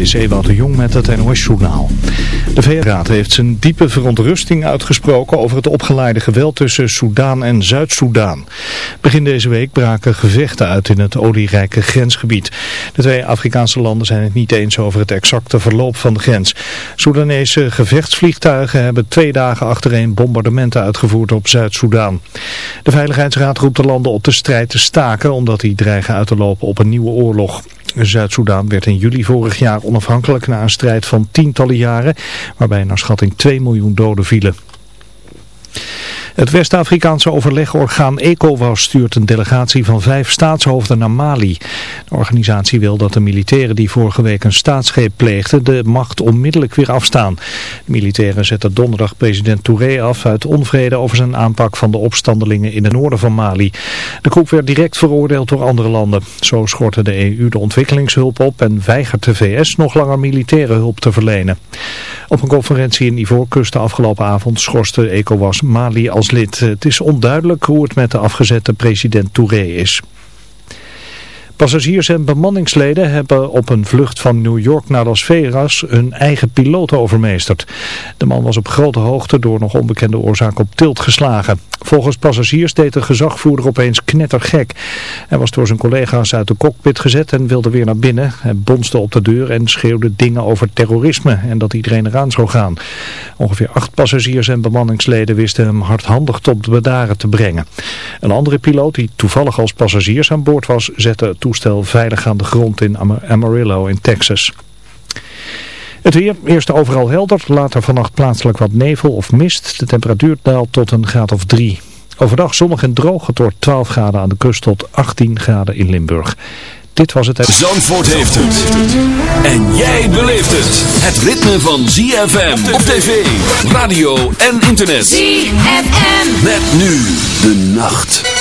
is Ewout de Jong met het NOS-journaal. De VN-raad heeft zijn diepe verontrusting uitgesproken over het opgeleide geweld tussen Soedan en Zuid-Soedan. Begin deze week braken gevechten uit in het olierijke grensgebied. De twee Afrikaanse landen zijn het niet eens over het exacte verloop van de grens. Soedanese gevechtsvliegtuigen hebben twee dagen achtereen bombardementen uitgevoerd op Zuid-Soedan. De Veiligheidsraad roept de landen op de strijd te staken omdat die dreigen uit te lopen op een nieuwe oorlog. Zuid-Soedan werd in juli vorig jaar onafhankelijk na een strijd van tientallen jaren, waarbij naar schatting 2 miljoen doden vielen. Het West-Afrikaanse overlegorgaan ECOWAS stuurt een delegatie van vijf staatshoofden naar Mali. De organisatie wil dat de militairen die vorige week een staatsgreep pleegden de macht onmiddellijk weer afstaan. De militairen zetten donderdag president Touré af uit onvrede over zijn aanpak van de opstandelingen in het noorden van Mali. De groep werd direct veroordeeld door andere landen. Zo schortte de EU de ontwikkelingshulp op en weigert de VS nog langer militaire hulp te verlenen. Op een conferentie in Ivoorkust de afgelopen avond schorste ECOWAS Mali als lid. Het is onduidelijk hoe het met de afgezette president Touré is. Passagiers en bemanningsleden hebben op een vlucht van New York naar Las Vegas hun eigen piloot overmeesterd. De man was op grote hoogte door nog onbekende oorzaak op tilt geslagen. Volgens passagiers deed de gezagvoerder opeens knettergek. Hij was door zijn collega's uit de cockpit gezet en wilde weer naar binnen. Hij bonste op de deur en schreeuwde dingen over terrorisme en dat iedereen eraan zou gaan. Ongeveer acht passagiers en bemanningsleden wisten hem hardhandig tot bedaren te brengen. Een andere piloot die toevallig als passagiers aan boord was, zette het toestel veilig aan de grond in Amarillo in Texas. Het weer, eerst overal helder, later vannacht plaatselijk wat nevel of mist. De temperatuur daalt tot een graad of 3. Overdag zonnig en droog, het wordt 12 graden aan de kust tot 18 graden in Limburg. Dit was het... Zandvoort heeft het. En jij beleeft het. Het ritme van ZFM op tv, radio en internet. ZFM. Met nu de nacht.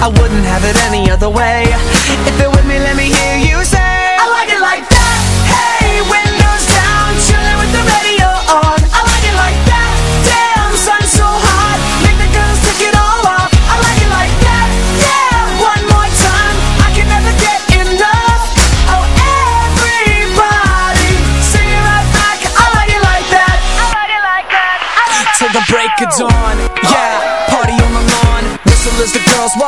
I wouldn't have it any other way. If you're with me, let me hear you say I like it like that. Hey, windows down Chilling with the radio on. I like it like that. Damn, sun's so hot. Make the girls take it all off. I like it like that. Yeah, one more time. I can never get enough. Oh, everybody Sing it right back. I like it like that. I like it like that. Till the break of dawn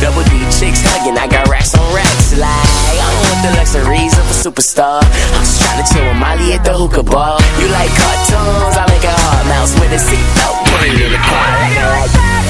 Double D chicks hugging. I got racks on racks. Like, I don't want the luxuries of a superstar. I'm just trying to chill with Molly at the hookah bar. You like cartoons? I make a hard mouse with a seatbelt. Put it in the car.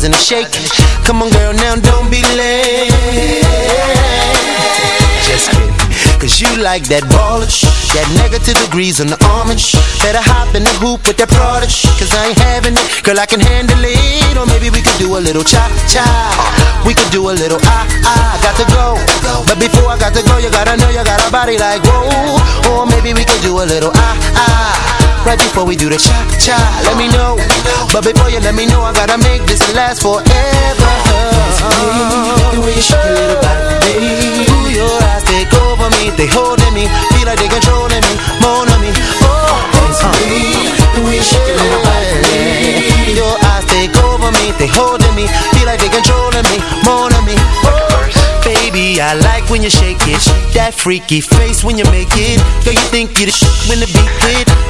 fries and shake. Come on, girl, now don't be late. Just kidding. Cause you like that baller that negative degrees on the almond Better hop in the hoop with that product Cause I ain't having it, girl I can handle it. Or maybe we could do a little cha-cha. We could do a little ah-ah. Got to go, but before I got to go You gotta know you got a body like whoa. Or maybe we could do a little ah-ah. Right before we do the cha-cha. Let me know, but before you let me know I gotta make this last forever. The way you shake your little body, Ooh, your eyes take over me. They holding me, feel like they control controlling me, more on me. Oh, dance with me, the way you shake your eyes take over me, they holding me, feel like they controlling me, more on me. Oh, baby, I like when you shake it. That freaky face when you make it. Girl, you think you're the sh when the beat hit.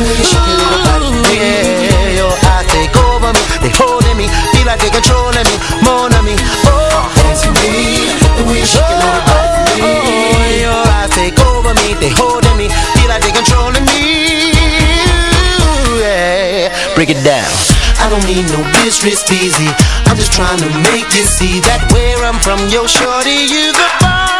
Yeah, your eyes take over me, they holding me, feel like they controlling me, me. Oh, me, your little body eyes take over me, they holding me, feel like they controlling me. Yeah, break it down. I don't need no business busy. I'm just trying to make you see that where I'm from, yo, shorty, you the bomb.